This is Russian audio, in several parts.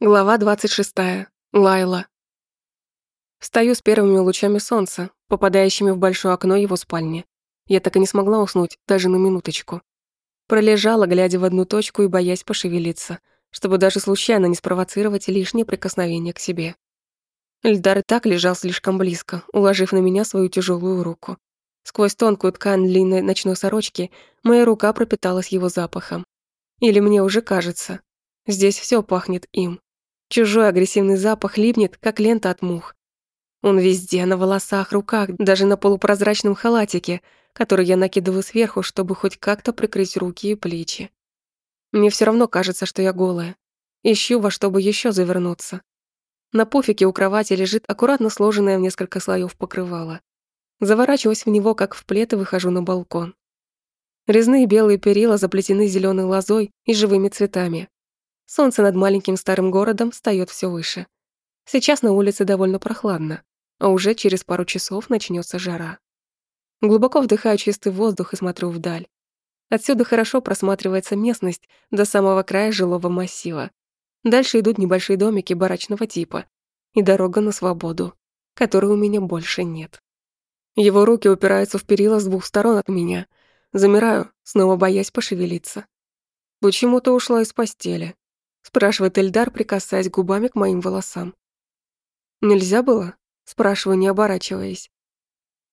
Глава 26. Лайла. Встаю с первыми лучами солнца, попадающими в большое окно его спальни. Я так и не смогла уснуть, даже на минуточку. Пролежала, глядя в одну точку и боясь пошевелиться, чтобы даже случайно не спровоцировать лишнее прикосновение к себе. Эльдар и так лежал слишком близко, уложив на меня свою тяжелую руку. Сквозь тонкую ткань длинной ночной сорочки моя рука пропиталась его запахом. Или мне уже кажется, здесь все пахнет им. Чужой агрессивный запах липнет, как лента от мух. Он везде, на волосах, руках, даже на полупрозрачном халатике, который я накидываю сверху, чтобы хоть как-то прикрыть руки и плечи. Мне все равно кажется, что я голая. Ищу во что бы еще завернуться. На пуфике у кровати лежит аккуратно сложенное в несколько слоев покрывало. Заворачиваюсь в него, как в плед, и выхожу на балкон. Резные белые перила заплетены зеленой лозой и живыми цветами. Солнце над маленьким старым городом встаёт всё выше. Сейчас на улице довольно прохладно, а уже через пару часов начнётся жара. Глубоко вдыхаю чистый воздух и смотрю вдаль. Отсюда хорошо просматривается местность до самого края жилого массива. Дальше идут небольшие домики барачного типа и дорога на свободу, которой у меня больше нет. Его руки упираются в перила с двух сторон от меня. Замираю, снова боясь пошевелиться. Почему ты ушла из постели? Спрашивает Эльдар, прикасаясь губами к моим волосам. Нельзя было? спрашиваю, не оборачиваясь.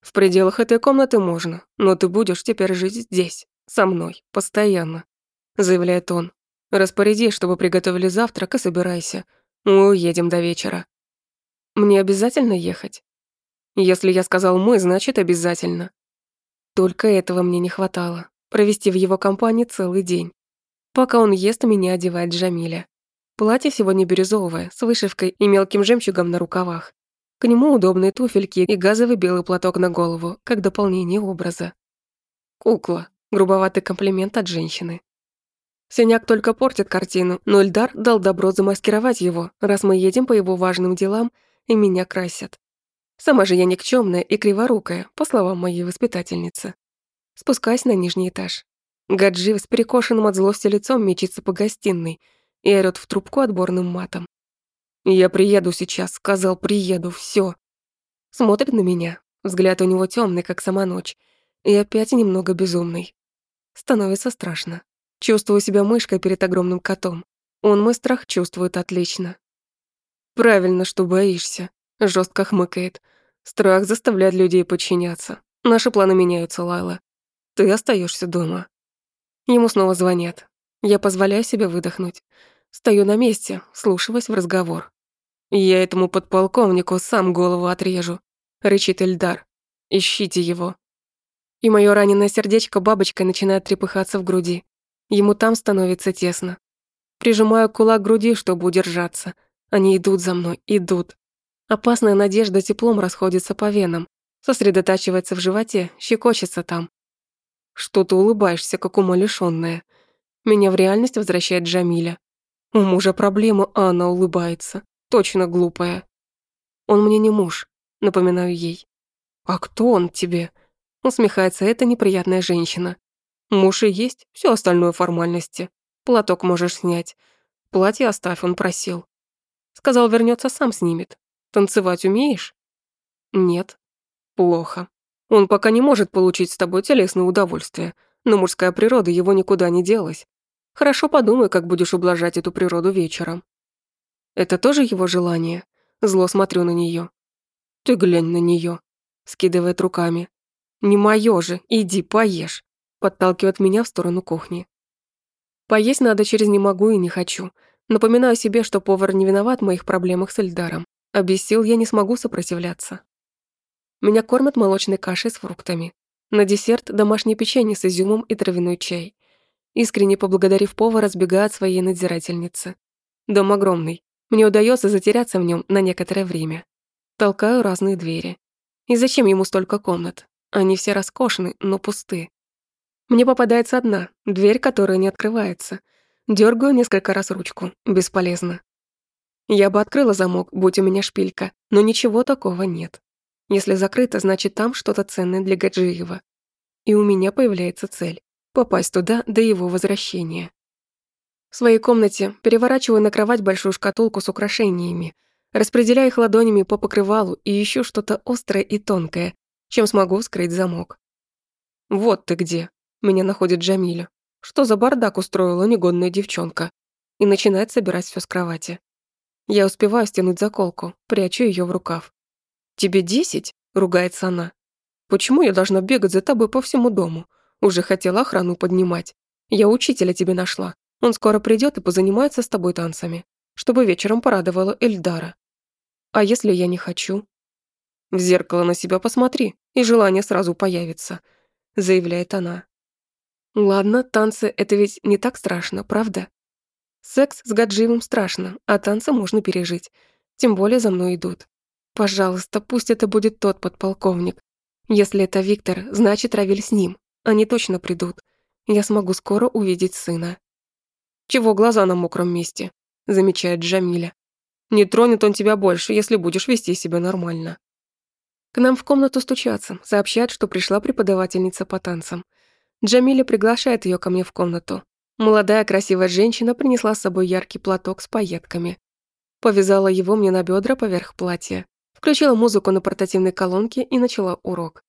В пределах этой комнаты можно, но ты будешь теперь жить здесь, со мной, постоянно, заявляет он. Распоряди, чтобы приготовили завтрак и собирайся. Мы уедем до вечера. Мне обязательно ехать? Если я сказал «мы», значит обязательно. Только этого мне не хватало. Провести в его компании целый день. Пока он ест, меня одевает Джамиля. Платье сегодня бирюзовое, с вышивкой и мелким жемчугом на рукавах. К нему удобные туфельки и газовый белый платок на голову, как дополнение образа. Кукла. Грубоватый комплимент от женщины. Синяк только портит картину, но Эльдар дал добро замаскировать его, раз мы едем по его важным делам и меня красят. Сама же я никчемная и криворукая, по словам моей воспитательницы. Спускаюсь на нижний этаж. Гаджи с перекошенным от злости лицом мечется по гостиной и орёт в трубку отборным матом. «Я приеду сейчас», — сказал, «приеду, всё». Смотрит на меня, взгляд у него тёмный, как сама ночь, и опять немного безумный. Становится страшно. Чувствую себя мышкой перед огромным котом. Он мой страх чувствует отлично. «Правильно, что боишься», — жёстко хмыкает. «Страх заставляет людей подчиняться. Наши планы меняются, Лайла. Ты остаешься дома. Ему снова звонят. Я позволяю себе выдохнуть. Стою на месте, слушаясь в разговор. «Я этому подполковнику сам голову отрежу», — рычит Эльдар. «Ищите его». И моё раненое сердечко бабочкой начинает трепыхаться в груди. Ему там становится тесно. Прижимаю кулак к груди, чтобы удержаться. Они идут за мной, идут. Опасная надежда теплом расходится по венам, сосредотачивается в животе, щекочется там. Что ты улыбаешься, как умалишённая? Меня в реальность возвращает Джамиля. У мужа проблема, а она улыбается. Точно глупая. Он мне не муж, напоминаю ей. А кто он тебе? Усмехается эта неприятная женщина. Муж и есть, все остальное формальности. Платок можешь снять. Платье оставь, он просил. Сказал, вернется сам снимет. Танцевать умеешь? Нет. Плохо. Он пока не может получить с тобой телесное удовольствие, но мужская природа его никуда не делась. Хорошо подумай, как будешь ублажать эту природу вечером. Это тоже его желание? Зло смотрю на нее. Ты глянь на нее, скидывает руками. Не мое же, иди поешь, подталкивает меня в сторону кухни. Поесть надо через «не могу» и «не хочу». Напоминаю себе, что повар не виноват в моих проблемах с Эльдаром. А без сил я не смогу сопротивляться. Меня кормят молочной кашей с фруктами. На десерт домашнее печенье с изюмом и травяной чай. Искренне поблагодарив повара, сбегаю от своей надзирательницы. Дом огромный. Мне удается затеряться в нем на некоторое время. Толкаю разные двери. И зачем ему столько комнат? Они все роскошны, но пусты. Мне попадается одна, дверь, которая не открывается. Дёргаю несколько раз ручку. Бесполезно. Я бы открыла замок, будь у меня шпилька, но ничего такого нет. Если закрыто, значит там что-то ценное для Гаджиева. И у меня появляется цель — попасть туда до его возвращения. В своей комнате переворачиваю на кровать большую шкатулку с украшениями, распределяя их ладонями по покрывалу и ищу что-то острое и тонкое, чем смогу вскрыть замок. «Вот ты где!» — меня находит Джамиля. «Что за бардак устроила негодная девчонка?» И начинает собирать все с кровати. Я успеваю стянуть заколку, прячу ее в рукав. «Тебе десять?» — ругается она. «Почему я должна бегать за тобой по всему дому? Уже хотела охрану поднимать. Я учителя тебе нашла. Он скоро придет и позанимается с тобой танцами, чтобы вечером порадовала Эльдара. А если я не хочу?» «В зеркало на себя посмотри, и желание сразу появится», — заявляет она. «Ладно, танцы — это ведь не так страшно, правда? Секс с Гаджиевым страшно, а танцы можно пережить. Тем более за мной идут. Пожалуйста, пусть это будет тот подполковник. Если это Виктор, значит, Равиль с ним. Они точно придут. Я смогу скоро увидеть сына. Чего глаза на мокром месте? Замечает Джамиля. Не тронет он тебя больше, если будешь вести себя нормально. К нам в комнату стучатся, сообщают, что пришла преподавательница по танцам. Джамиля приглашает ее ко мне в комнату. Молодая красивая женщина принесла с собой яркий платок с пайетками. Повязала его мне на бедра поверх платья. Включила музыку на портативной колонке и начала урок.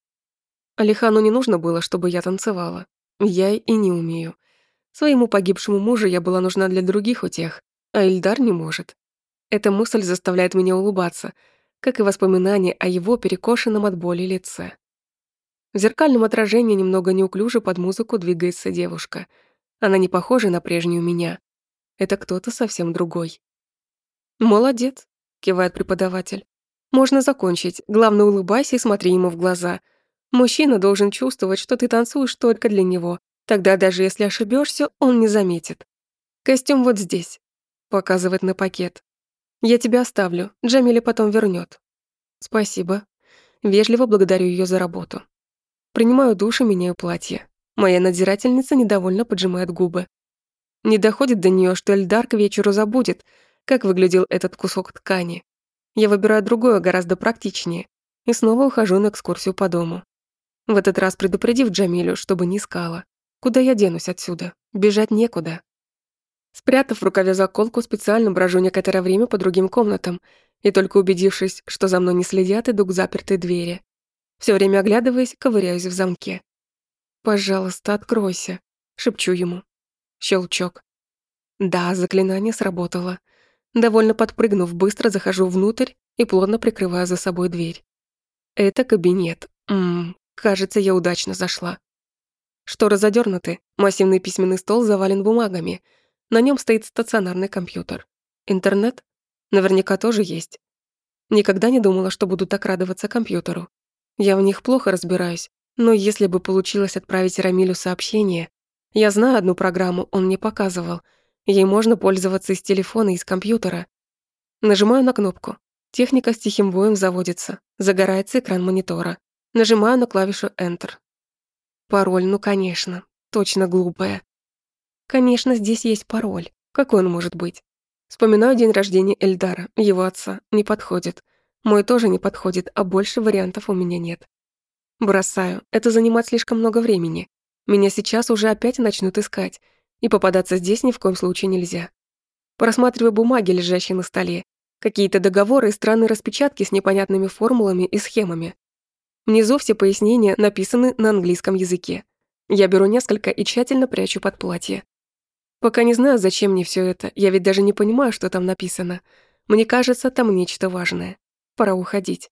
Алихану не нужно было, чтобы я танцевала. Я и не умею. Своему погибшему мужу я была нужна для других утех, а Ильдар не может. Эта мысль заставляет меня улыбаться, как и воспоминание о его перекошенном от боли лице. В зеркальном отражении немного неуклюже под музыку двигается девушка. Она не похожа на прежнюю меня. Это кто-то совсем другой. «Молодец», — кивает преподаватель. Можно закончить. Главное, улыбайся и смотри ему в глаза. Мужчина должен чувствовать, что ты танцуешь только для него. Тогда даже если ошибешься, он не заметит. Костюм вот здесь. Показывает на пакет. Я тебя оставлю. Джамиля потом вернет. Спасибо. Вежливо благодарю ее за работу. Принимаю душ и меняю платье. Моя надзирательница недовольно поджимает губы. Не доходит до нее, что Эльдар к вечеру забудет, как выглядел этот кусок ткани. Я выбираю другое, гораздо практичнее, и снова ухожу на экскурсию по дому. В этот раз предупредив Джамилю, чтобы не искала. Куда я денусь отсюда? Бежать некуда. Спрятав в рукаве заколку, специально брожу некоторое время по другим комнатам и только убедившись, что за мной не следят, иду к запертой двери. Все время оглядываясь, ковыряюсь в замке. «Пожалуйста, откройся», — шепчу ему. Щелчок. Да, заклинание сработало. Довольно подпрыгнув, быстро захожу внутрь и плотно прикрываю за собой дверь. Это кабинет. Ммм, кажется, я удачно зашла. Шторы задернуты, массивный письменный стол завален бумагами. На нем стоит стационарный компьютер. Интернет? Наверняка тоже есть. Никогда не думала, что буду так радоваться компьютеру. Я в них плохо разбираюсь, но если бы получилось отправить Рамилю сообщение, я знаю одну программу, он мне показывал — Ей можно пользоваться из телефона, из компьютера. Нажимаю на кнопку. Техника с тихим воем заводится. Загорается экран монитора. Нажимаю на клавишу Enter. Пароль, ну конечно. Точно глупая. Конечно, здесь есть пароль. Какой он может быть? Вспоминаю день рождения Эльдара, его отца. Не подходит. Мой тоже не подходит, а больше вариантов у меня нет. Бросаю. Это занимает слишком много времени. Меня сейчас уже опять начнут искать и попадаться здесь ни в коем случае нельзя. Просматриваю бумаги, лежащие на столе, какие-то договоры и странные распечатки с непонятными формулами и схемами. Внизу все пояснения написаны на английском языке. Я беру несколько и тщательно прячу под платье. Пока не знаю, зачем мне все это, я ведь даже не понимаю, что там написано. Мне кажется, там нечто важное. Пора уходить.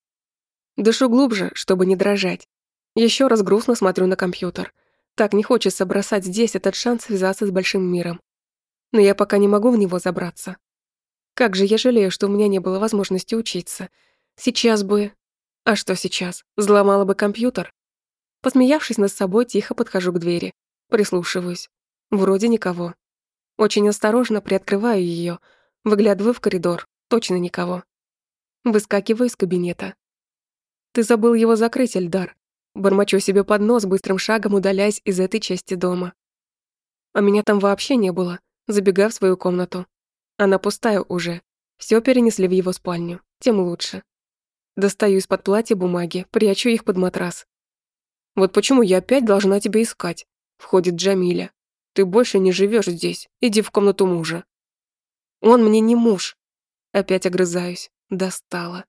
Дышу глубже, чтобы не дрожать. Еще раз грустно смотрю на компьютер. Так не хочется бросать здесь этот шанс связаться с большим миром. Но я пока не могу в него забраться. Как же я жалею, что у меня не было возможности учиться. Сейчас бы... А что сейчас? Взломала бы компьютер? Посмеявшись над собой, тихо подхожу к двери. Прислушиваюсь. Вроде никого. Очень осторожно приоткрываю ее, выглядываю в коридор. Точно никого. Выскакиваю из кабинета. Ты забыл его закрыть, Эльдар. Бормочу себе под нос, быстрым шагом удаляясь из этой части дома. А меня там вообще не было, забегая в свою комнату. Она пустая уже. Все перенесли в его спальню, тем лучше. Достаю из-под платья бумаги, прячу их под матрас. «Вот почему я опять должна тебя искать?» Входит Джамиля. Ты больше не живешь здесь. Иди в комнату мужа. Он мне не муж. Опять огрызаюсь. Достала.